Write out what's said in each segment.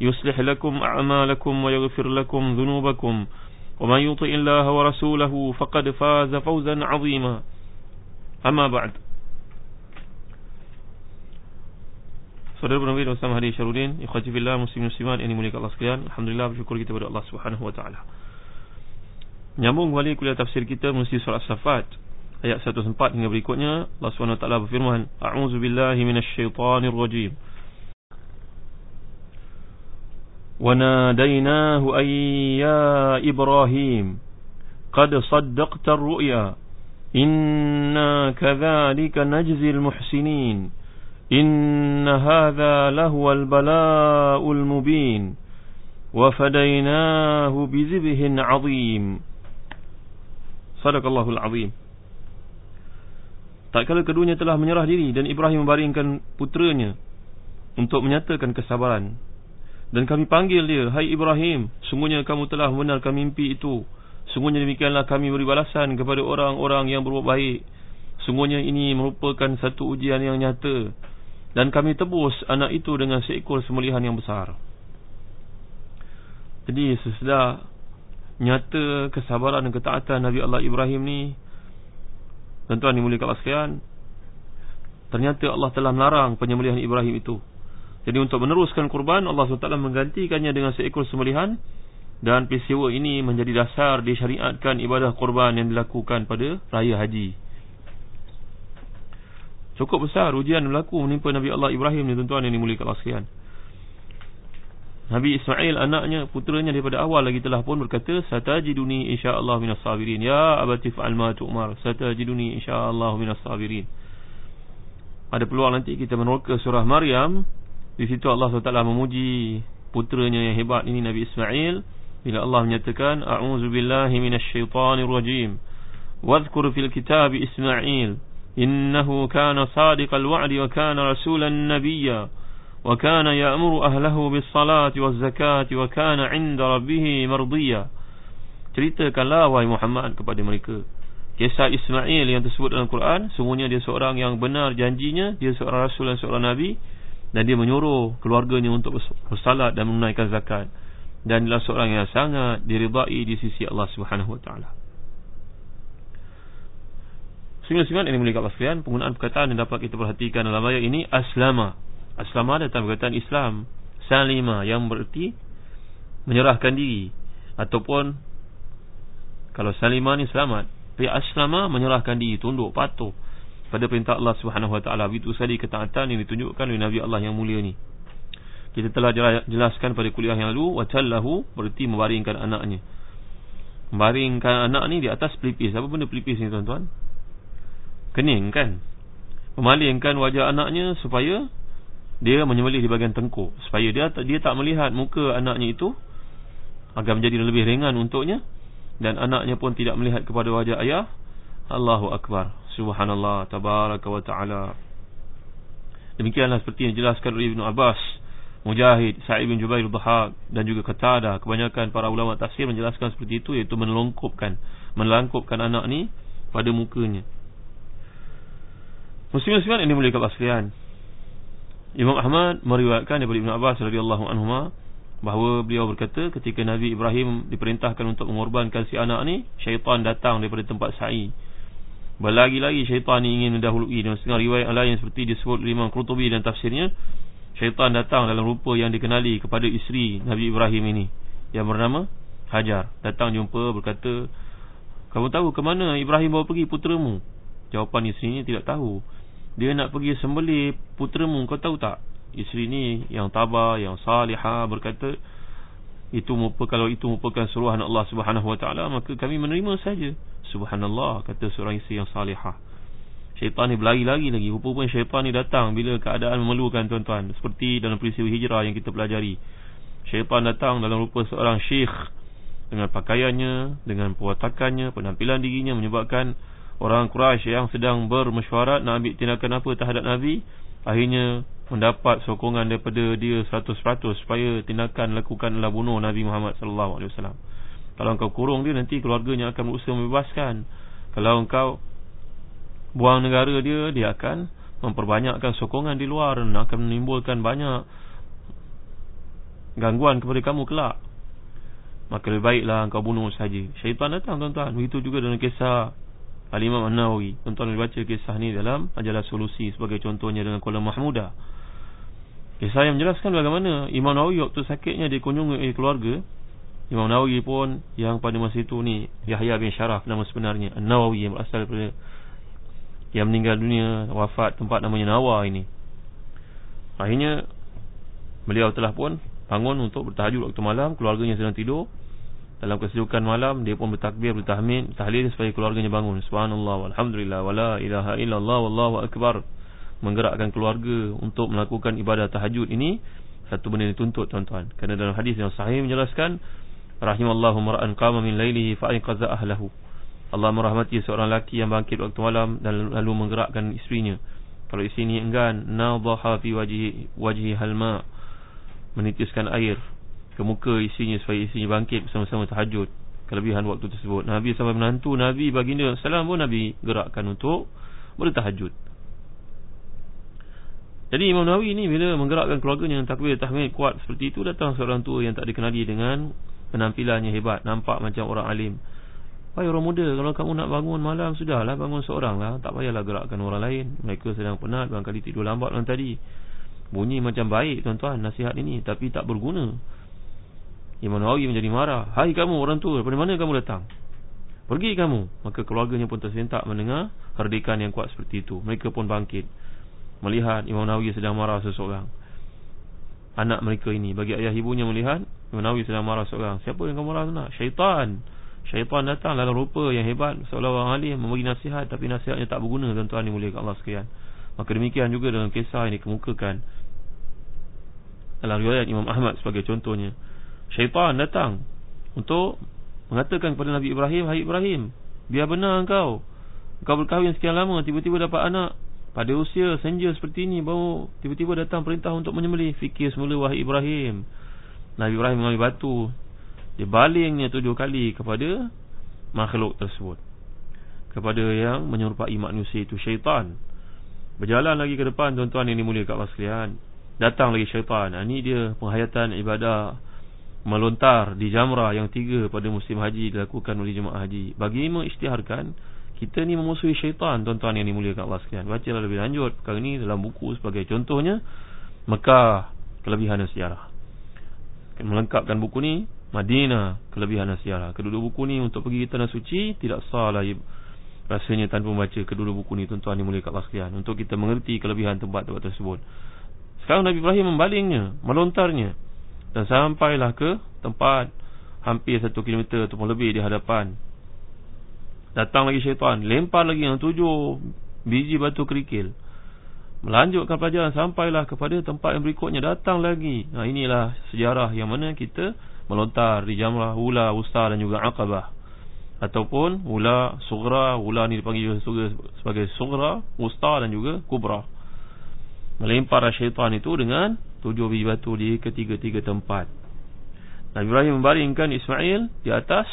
يصلح لكم أعمالكم ويغفر لكم ذنوبكم ومن يطع الله ورسوله فقد فاز فوزا عظيما أما بعد Saudara Nabi dan Ustaz Hadi Syarudin Ikhwati Fillah Muslim Muslimat Yang dimuliakan Allah sekalian Alhamdulillah bersyukur kita kepada Allah Subhanahu Wa Taala. Nyambung kembali kuliah tafsir kita Mesti surat Safat Ayat 104 hingga berikutnya Allah Subhanahu Wa Taala berfirman A'udzu billahi minasyaitonir rajim وناديناه أي يا إبراهيم قد صدقت الرؤيا إنا كذلك نجزي المحسنين إن هذا لهو البلاء المبين وفديناه بذبه عظيم صدق الله العظيم Tak kala keduanya telah menyerah diri dan Ibrahim membaringkan putranya untuk menyatakan kesabaran dan kami panggil dia Hai Ibrahim Sungguhnya kamu telah membenarkan mimpi itu. Sungguhnya demikianlah kami beri balasan Kepada orang-orang yang berbuat baik. Sungguhnya ini merupakan Satu ujian yang nyata. Dan kami tebus anak itu Dengan seekor semulihan yang besar. Jadi sesudah Nyata kesabaran dan ketaatan Nabi Allah Ibrahim ni Tuan-tuan dimuliakan Allah sekalian Ternyata Allah telah melarang Penyembelihan Ibrahim itu jadi untuk meneruskan kurban Allah SWT menggantikannya dengan seekor sembelihan dan peristiwa ini menjadi dasar disyariatkan ibadah kurban yang dilakukan pada raya haji. Cukup besar ujian berlaku menimpa Nabi Allah Ibrahim ni tuan-tuan yang dimuliakan Allah sekalian. Nabi Ismail anaknya puteranya daripada awal lagi telah pun berkata satajiduni insyaallah minas sabirin ya abati fa'al ma tu'mar satajiduni insyaallah minas sabirin. Ada peluang nanti kita meneroka surah Maryam di situ Allah SWT memuji putranya yang hebat ini Nabi Ismail bila Allah menyatakan a'udzu billahi minasyaitonir rajim. Wadhkur fil kitab Ismail. Innahu kana sadiqal wa'di wa kana rasulan nabiyya. Wa kana ya'muru ahlahu bis salati waz zakati wa kana 'inda rabbih mardiyya. Ceritakanlah wahai Muhammad kepada mereka. Kisah Ismail yang tersebut dalam Quran semuanya dia seorang yang benar janjinya. Dia seorang rasul dan seorang nabi dan dia menyuruh keluarganya untuk bersalat dan menunaikan zakat dan adalah seorang yang sangat diridai di sisi Allah Subhanahu wa taala. Semua-semua ini mulia Allah sekalian, penggunaan perkataan yang dapat kita perhatikan dalam ayat ini aslama. Aslama datang perkataan Islam, salima yang berarti menyerahkan diri ataupun kalau salima ni selamat. Tapi aslama menyerahkan diri, tunduk, patuh pada perintah Allah Subhanahu Wa Taala itu sekali ketaatan yang ditunjukkan oleh Nabi Allah yang mulia ni. Kita telah jelaskan pada kuliah yang lalu watallahu berarti membaringkan anaknya. Membaringkan anak ni di atas pelipis. Apa benda pelipis ni tuan-tuan? Kening kan? Memalingkan wajah anaknya supaya dia menyembelih di bahagian tengkuk supaya dia dia tak melihat muka anaknya itu agar menjadi lebih ringan untuknya dan anaknya pun tidak melihat kepada wajah ayah Allahu Akbar Subhanallah Tabaraka wa ta'ala. Demikianlah seperti yang dijelaskan oleh Ibn Abbas Mujahid, Sa'id bin Jubair Dhahak Dan juga Qatada Kebanyakan para ulama tafsir menjelaskan seperti itu Iaitu melongkupkan Melangkupkan anak ni pada mukanya. Muslim-Musliman ini kabar sekalian Imam Ahmad meriwayatkan daripada Ibn Abbas radhiyallahu anhu bahawa beliau berkata ketika Nabi Ibrahim diperintahkan untuk mengorbankan si anak ni syaitan datang daripada tempat sa'i Berlagi-lagi syaitan ingin mendahului Dan setengah riwayat lain seperti disebut Imam Qurtubi dan tafsirnya Syaitan datang dalam rupa yang dikenali kepada isteri Nabi Ibrahim ini yang bernama Hajar. Datang jumpa berkata kamu tahu ke mana Ibrahim bawa pergi puteramu? Jawapan isteri ini tidak tahu. Dia nak pergi sembelih puteramu kau tahu tak? Isteri ini yang tabah yang salihah berkata itu merupakan kalau itu merupakan suruhan Allah Subhanahu wa taala maka kami menerima saja. Subhanallah kata seorang isteri yang salihah. Syaitan ni berlari-lari lagi. Rupanya syaitan ni datang bila keadaan memerlukan tuan-tuan. Seperti dalam peristiwa hijrah yang kita pelajari. Syaitan datang dalam rupa seorang syekh. Dengan pakaiannya dengan perwatakannya penampilan dirinya menyebabkan orang Quraisy yang sedang bermesyuarat nak ambil tindakan apa terhadap nabi. Akhirnya mendapat sokongan daripada dia 100% supaya tindakan lakukanlah bunuh Nabi Muhammad sallallahu alaihi wasallam. Kalau engkau kurung dia nanti keluarganya akan berusaha membebaskan. Kalau engkau buang negara dia dia akan memperbanyakkan sokongan di luar dan akan menimbulkan banyak gangguan kepada kamu kelak. Maka lebih baiklah engkau bunuh saja. Syaitan datang tuan-tuan. Begitu juga dengan kisah Al-Imam An-Nawawi. Tuan-tuan baca kisah ni dalam majalah solusi sebagai contohnya dengan Kuala Mahmudah. Yang menjelaskan bagaimana Imam Nawawi waktu sakitnya dikunjungi oleh keluarga. Imam Nawawi pun yang pada masa itu ni Yahya bin Syaraf nama sebenarnya An-Nawawi yang berasal daripada Yang meninggal dunia wafat tempat namanya Nawa ini. Akhirnya Beliau telah pun bangun untuk bertahajud waktu malam Keluarganya sedang tidur. Dalam kesejukan malam dia pun bertakbir, bertahmid Tahlil supaya keluarganya bangun. Subhanallah, Alhamdulillah, Wala ilaha illallah, Wallahu akbar menggerakkan keluarga untuk melakukan ibadah tahajud ini satu benda dituntut tuan-tuan. Kerana dalam hadis yang sahih menjelaskan rahimallahu mar'an qama min lailihi fa ayqaza ahlahu. Allah merahmati seorang lelaki yang bangkit waktu malam dan lalu menggerakkan isterinya. Kalau isteri ini enggan nadhaha fi wajhi wajhi halma menitiskan air ke muka isterinya supaya isterinya bangkit bersama-sama tahajud kelebihan waktu tersebut. Nabi sampai menantu Nabi baginda salam pun Nabi gerakkan untuk bertahajud jadi Imam Nawawi ni bila menggerakkan keluarganya dengan takbir tahmid kuat seperti itu datang seorang tua yang tak dikenali dengan penampilannya hebat, nampak macam orang alim. Wahai orang muda, kalau kamu nak bangun malam sudahlah bangun seorang lah, tak payahlah gerakkan orang lain. Mereka sedang penat, barangkali tidur lambat dalam tadi. Bunyi macam baik tuan-tuan nasihat ini tapi tak berguna. Imam Nawawi menjadi marah. Hai kamu orang tua, daripada mana kamu datang? Pergi kamu. Maka keluarganya pun tersentak mendengar herdikan yang kuat seperti itu. Mereka pun bangkit melihat Imam Nawawi sedang marah seseorang. Anak mereka ini bagi ayah ibunya melihat Imam Nawawi sedang marah seseorang. Siapa yang kamu marah sana syaitan. Syaitan datang dalam rupa yang hebat seolah orang alim memberi nasihat tapi nasihatnya tak berguna tuan-tuan dimuliakan Allah sekalian. Maka demikian juga dalam kisah ini dikemukakan dalam riwayat Imam Ahmad sebagai contohnya. Syaitan datang untuk mengatakan kepada Nabi Ibrahim hai Ibrahim biar benar engkau. Engkau berkahwin sekian lama tiba-tiba dapat anak pada usia senja seperti ini baru tiba-tiba datang perintah untuk menyembelih. Fikir semula wahai Ibrahim. Nabi Ibrahim mengambil batu. Dia balingnya tujuh kali kepada makhluk tersebut. Kepada yang menyerupai manusia itu syaitan. Berjalan lagi ke depan tuan-tuan yang dimuliakan Allah sekalian datang lagi syaitan. Ini dia penghayatan ibadah melontar di jamrah yang tiga pada musim haji dilakukan oleh jemaah haji. Bagi mengisytiharkan kita ni memusuhi syaitan tuan-tuan yang dimuliakan Allah sekalian. Bacalah lebih lanjut perkara ini dalam buku sebagai contohnya Mekah kelebihan dan sejarah. Melengkapkan buku ni Madinah kelebihan dan sejarah. Kedua buku ni untuk pergi ke tanah suci tidak salah rasanya tanpa membaca kedua buku ni tuan-tuan dimuliakan Allah sekalian. Untuk kita mengerti kelebihan tempat-tempat tersebut. Sekarang Nabi Ibrahim membalingnya melontarnya. Dan sampailah ke tempat hampir satu kilometer ataupun lebih di hadapan Datang lagi syaitan. Lempar lagi yang tujuh Biji batu kerikil. Melanjutkan pelajaran Sampailah kepada tempat yang berikutnya. Datang lagi. Nah inilah sejarah yang mana kita Melontar di jamrah Ula, Usta dan juga Aqabah. Ataupun Ula, Sugra Ula ni dipanggil juga sebagai Sugra Usta dan juga Kubra. Melempar syaitan itu dengan Tujuh biji batu di ketiga-tiga tempat. Nabi Ibrahim membaringkan Ismail Di atas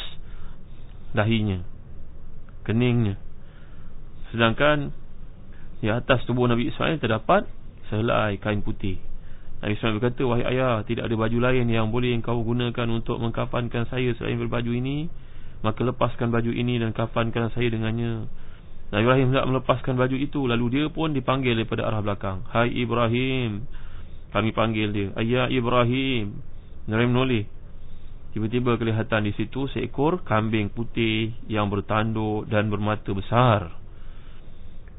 Dahinya keningnya. Sedangkan di atas tubuh Nabi Ismail terdapat selai kain putih. Nabi Ismail berkata wahai ayah tidak ada baju lain yang boleh engkau gunakan untuk mengkafankan saya selain berbaju ini. Maka lepaskan baju ini dan kafankan saya dengannya. Nabi Ibrahim tidak melepaskan baju itu lalu dia pun dipanggil daripada arah belakang. Hai Ibrahim kami panggil dia. Ayah Ibrahim Nabi menoleh Tiba-tiba kelihatan di situ seekor kambing putih yang bertanduk dan bermata besar.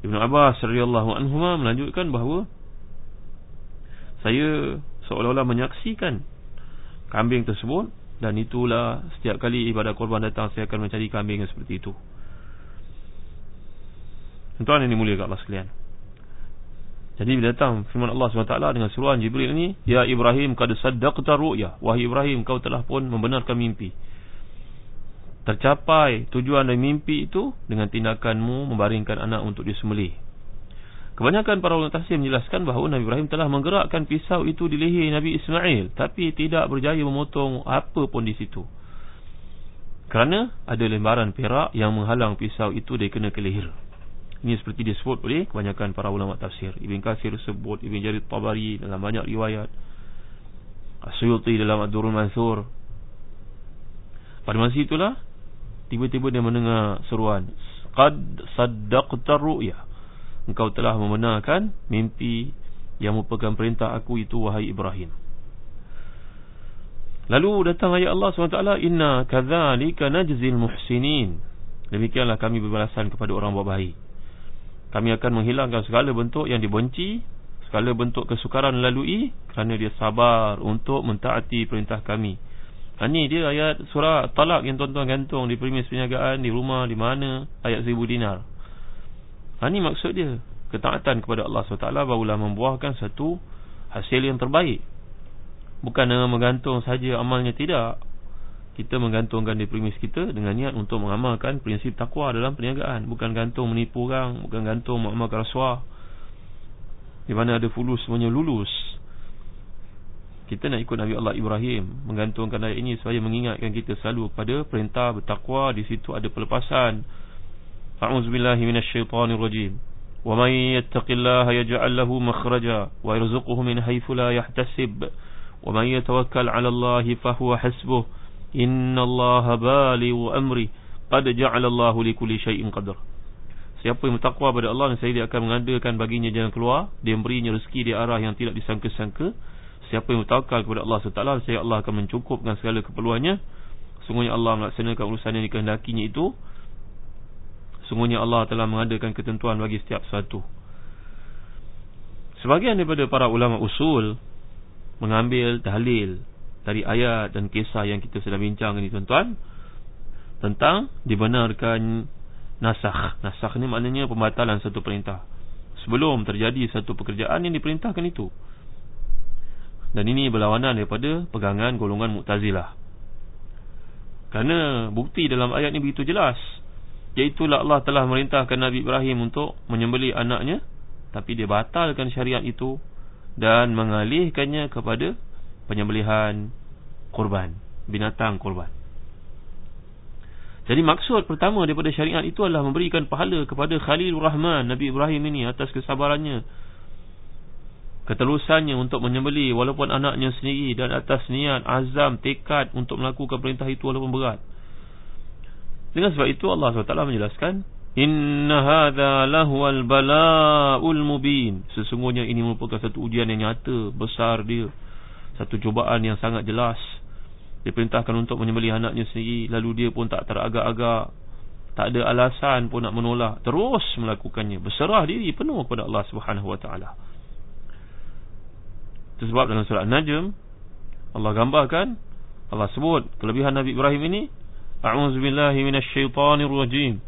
Ibn Abbas radhiyallahu anhu melanjutkan bahawa saya seolah-olah menyaksikan kambing tersebut dan itulah setiap kali ibadah korban datang saya akan mencari kambing yang seperti itu. Tuan ini mulia kat Allah sekalian. Jadi bila datang firman Allah SWT dengan suruhan Jibril ini Ya Ibrahim kad saddaqta ru'ya. Wahai Ibrahim kau telah pun membenarkan mimpi. Tercapai tujuan dari mimpi itu Dengan tindakanmu membaringkan anak untuk disembelih. Kebanyakan para ulama tafsir menjelaskan bahawa Nabi Ibrahim telah menggerakkan pisau itu di leher Nabi Ismail Tapi tidak berjaya memotong apa pun di situ. Kerana ada lembaran perak yang menghalang pisau itu dari kena ke leher ini seperti disebut oleh kebanyakan para ulama tafsir. Ibn Qasir sebut, Ibn Jarid Tabari dalam banyak riwayat. Asyuti dalam Ad-Durul Mansur. Pada masa itulah, tiba-tiba dia mendengar seruan. Qad saddaqta ru'ya. Engkau telah membenarkan mimpi yang merupakan perintah aku itu, wahai Ibrahim. Lalu datang ayat Allah SWT. Inna kathalika najzil muhsinin. Demikianlah kami berbalasan kepada orang buat baik kami akan menghilangkan segala bentuk yang dibenci segala bentuk kesukaran lalui kerana dia sabar untuk mentaati perintah kami. Ini dia ayat surah talak yang tuan-tuan gantung di premis perniagaan di rumah di mana ayat seribu dinar. Ini maksud dia. Ketaatan kepada Allah SWT barulah membuahkan satu hasil yang terbaik. Bukan dengan menggantung saja amalnya tidak kita menggantungkan di premis kita dengan niat untuk mengamalkan prinsip takwa dalam perniagaan. Bukan gantung menipu orang bukan gantung mengamalkan rasuah. Di mana ada fulus semuanya lulus. Kita nak ikut Nabi Allah Ibrahim menggantungkan ayat ini supaya mengingatkan kita selalu pada perintah bertakwa. Di situ ada pelepasan. A'udzubillahi minasyaitonirrajim wa may yattaqillaha yaj'al lahu makhraja wa yarzuquhu min haythu la yahtasib. Wa may yatawakkal 'ala Allahi fahuwa hasbuh Inna Allah bali wa amri. Qad ja'ala Allah li kulli syai'in qadar. Siapa yang bertakwa pada Allah Saya dia akan mengadakan baginya jalan keluar. Dia memberinya rezeki di arah yang tidak disangka-sangka. Siapa yang bertawakal kepada Allah SWT Saya Allah akan mencukupkan segala keperluannya. Sungguhnya Allah melaksanakan urusan yang dikehendakinya itu. Sungguhnya Allah telah mengadakan ketentuan bagi setiap sesuatu. Sebagian daripada para ulama usul Mengambil tahlil dari ayat dan kisah yang kita sedang bincang ini tuan-tuan tentang dibenarkan nasakh. Nasakh ni maknanya pembatalan satu perintah. Sebelum terjadi satu pekerjaan yang diperintahkan itu. Dan ini berlawanan daripada pegangan golongan Mu'tazilah. Kerana bukti dalam ayat ini begitu jelas. Iaitulah Allah telah merintahkan Nabi Ibrahim untuk menyembeli anaknya. Tapi dia batalkan syariat itu. Dan mengalihkannya kepada penyembelihan korban binatang korban jadi maksud pertama daripada syariat itu adalah memberikan pahala kepada Khalilur Rahman Nabi Ibrahim ini atas kesabarannya keterusannya untuk menyembeli walaupun anaknya sendiri dan atas niat azam tekad untuk melakukan perintah itu walaupun berat. Dengan sebab itu Allah SWT menjelaskan Inna hadha lahual bala'ul mubin. Sesungguhnya ini merupakan satu ujian yang nyata Besar dia satu cubaan yang sangat jelas. Diperintahkan untuk menyembelih anaknya sendiri. Lalu dia pun tak teragak-agak. Tak ada alasan pun nak menolak. Terus melakukannya. Berserah diri penuh kepada Allah subhanahu wa ta'ala. Sebab dalam surah Najm Allah gambarkan Allah sebut kelebihan Nabi Ibrahim ini A'udzubillahi minasyaitanirrajim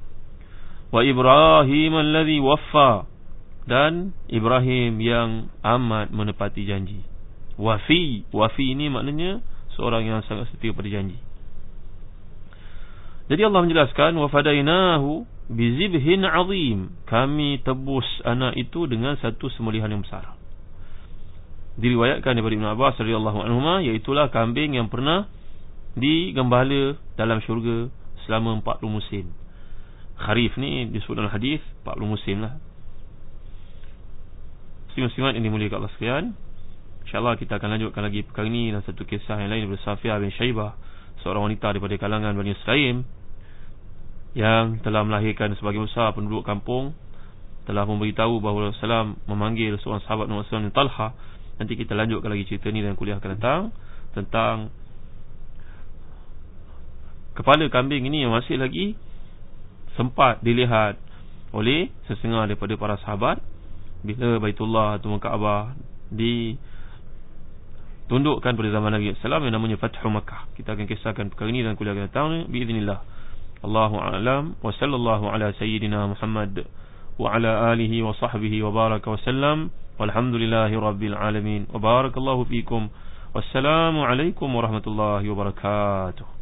Wa Ibrahim alladhi waffa. Dan Ibrahim yang amat menepati janji wafi wafi ini maknanya seorang yang sangat setia pada janji. Jadi Allah menjelaskan wafadainahu bizibhin azim. Kami tebus anak itu dengan satu sembelihan yang besar. Diriwayatkan daripada Ibn Abbas radhiyallahu anhu iaitu kambing yang pernah digembala dalam syurga selama 40 musim. Kharif ni disebut dalam hadis 40 musim lah Muslim-muslimat yang dimuliakan Allah sekalian InsyaAllah kita akan lanjutkan lagi perkara ini Dan satu kisah yang lain daripada Safiyah bin Syaibah Seorang wanita daripada kalangan Bani Sulaim Yang telah melahirkan sebagai besar penduduk kampung Telah memberitahu bahawa Rasulullah memanggil seorang sahabat Nabi Sallam Talha. Nanti kita lanjutkan lagi cerita ini dan kuliah akan datang Tentang kepala kambing ini masih lagi sempat dilihat oleh sesetengah daripada para sahabat. Bila Baitullah atau Kaabah di tundukkan pada zaman Nabi sallallahu yang namanya Fathu Makkah. Kita akan kisahkan perkara ini dalam kuliah kita tahun biiznillah. Allahu a'lam wa sallallahu ala sayyidina Muhammad wa ala alihi wa sahbihi wa baraka wa sallam. Walhamdulillahi rabbil alamin. Wa barakallahu fikum. Wassalamu alaikum warahmatullahi wabarakatuh.